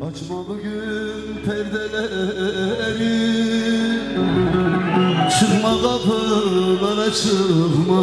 Açma bugün perdeleri. Çıkma kapılara çıkma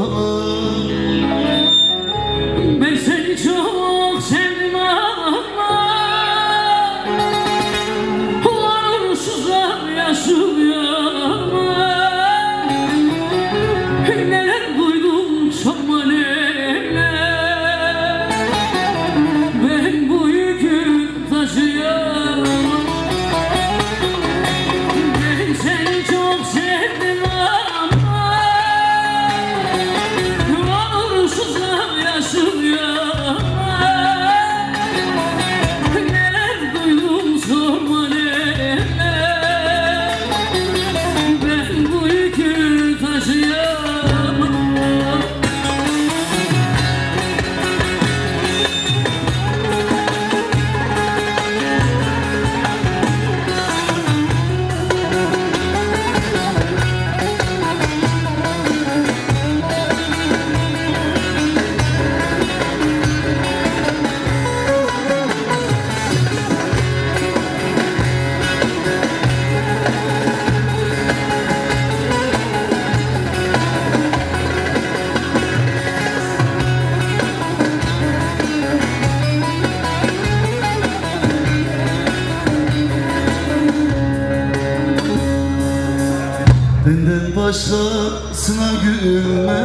Benden başkasına gülme.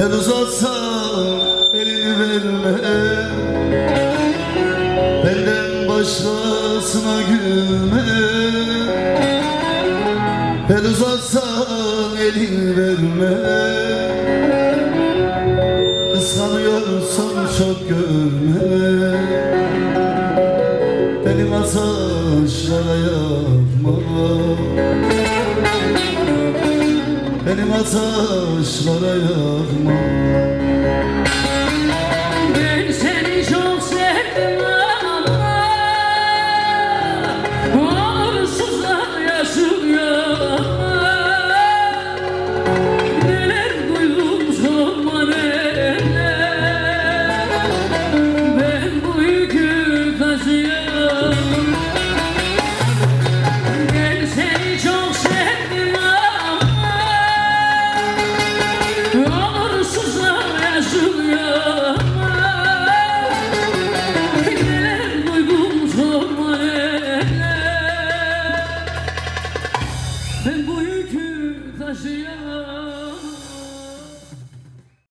El uzatsam elini verme. Benden başkasına gülme. El uzatsam elini verme. Kıskanıyorsan çok görme Benim ateşlere yapma Benim ateşlere yakma Ben bu yükü taşıyamam